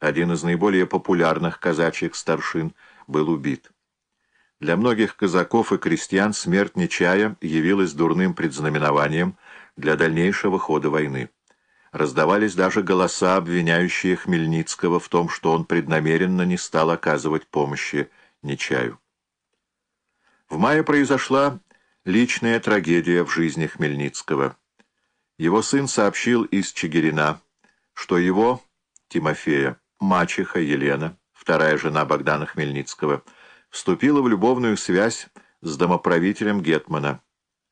один из наиболее популярных казачьих старшин, был убит. Для многих казаков и крестьян смерть Нечая явилась дурным предзнаменованием для дальнейшего хода войны. Раздавались даже голоса, обвиняющие Хмельницкого в том, что он преднамеренно не стал оказывать помощи Нечаю. В мае произошла личная трагедия в жизни Хмельницкого. Его сын сообщил из Чигирина, что его, Тимофея, мачеха Елена, вторая жена Богдана Хмельницкого, вступила в любовную связь с домоправителем Гетмана.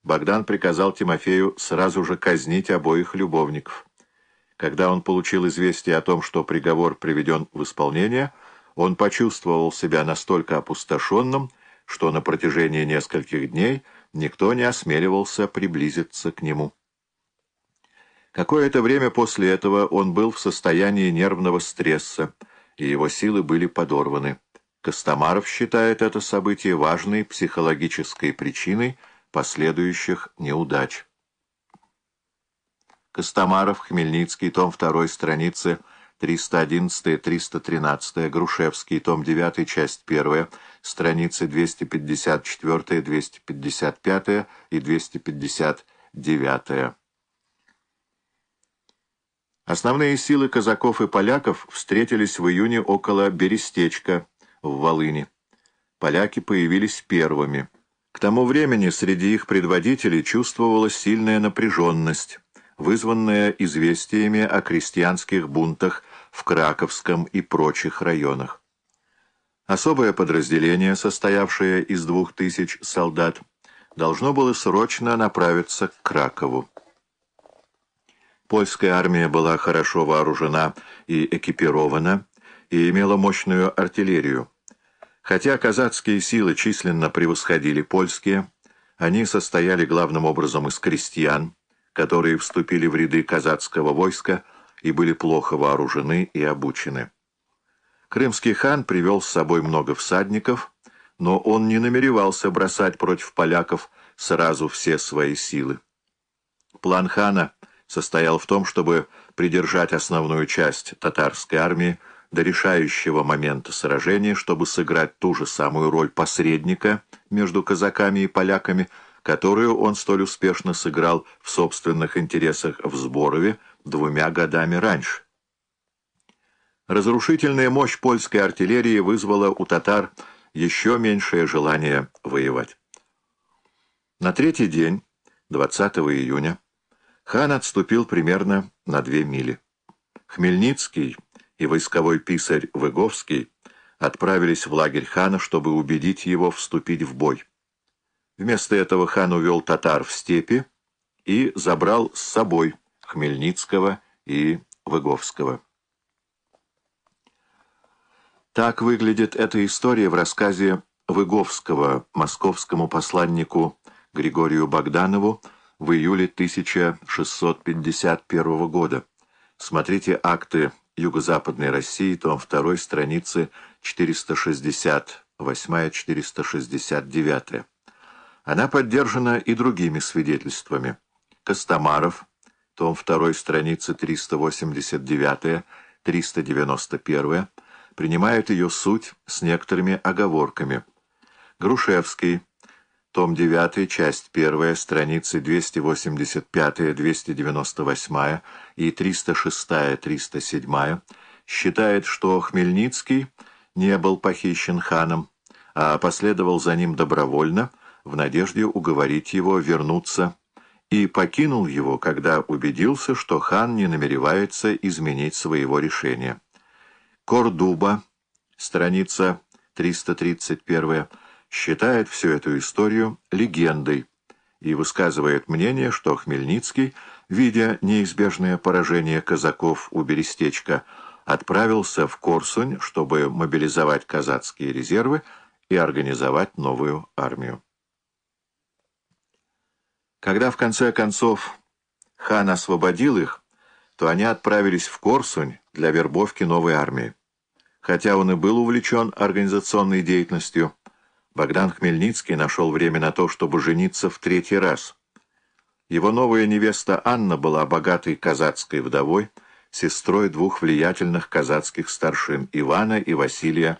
Богдан приказал Тимофею сразу же казнить обоих любовников. Когда он получил известие о том, что приговор приведен в исполнение, он почувствовал себя настолько опустошенным, что на протяжении нескольких дней никто не осмеливался приблизиться к нему. Какое-то время после этого он был в состоянии нервного стресса, и его силы были подорваны. Костомаров считает это событие важной психологической причиной последующих неудач. Костомаров, Хмельницкий, том 2, страницы 311-313, Грушевский, том 9, часть 1, страницы 254, 255 и 259. Основные силы казаков и поляков встретились в июне около Берестечка в Волыни. Поляки появились первыми. К тому времени среди их предводителей чувствовалась сильная напряженность вызванная известиями о крестьянских бунтах в Краковском и прочих районах. Особое подразделение, состоявшее из двух тысяч солдат, должно было срочно направиться к Кракову. Польская армия была хорошо вооружена и экипирована, и имела мощную артиллерию. Хотя казацкие силы численно превосходили польские, они состояли главным образом из крестьян, которые вступили в ряды казацкого войска и были плохо вооружены и обучены. Крымский хан привел с собой много всадников, но он не намеревался бросать против поляков сразу все свои силы. План хана состоял в том, чтобы придержать основную часть татарской армии до решающего момента сражения, чтобы сыграть ту же самую роль посредника между казаками и поляками – которую он столь успешно сыграл в собственных интересах в Сборове двумя годами раньше. Разрушительная мощь польской артиллерии вызвала у татар еще меньшее желание воевать. На третий день, 20 июня, хан отступил примерно на две мили. Хмельницкий и войсковой писарь Выговский отправились в лагерь хана, чтобы убедить его вступить в бой. Вместо этого хан увел татар в степи и забрал с собой Хмельницкого и Выговского. Так выглядит эта история в рассказе Выговского московскому посланнику Григорию Богданову в июле 1651 года. Смотрите акты Юго-Западной России, том 2, страницы 468-469. Она поддержана и другими свидетельствами. Костомаров, том 2, страницы 389-391, принимает ее суть с некоторыми оговорками. Грушевский, том 9, часть 1, страницы 285-298 и 306-307, считает, что Хмельницкий не был похищен ханом, а последовал за ним добровольно, в надежде уговорить его вернуться, и покинул его, когда убедился, что хан не намеревается изменить своего решения. Кордуба, страница 331, считает всю эту историю легендой и высказывает мнение, что Хмельницкий, видя неизбежное поражение казаков у Берестечка, отправился в Корсунь, чтобы мобилизовать казацкие резервы и организовать новую армию. Когда в конце концов хан освободил их, то они отправились в Корсунь для вербовки новой армии. Хотя он и был увлечен организационной деятельностью, Богдан Хмельницкий нашел время на то, чтобы жениться в третий раз. Его новая невеста Анна была богатой казацкой вдовой, сестрой двух влиятельных казацких старшин Ивана и Василия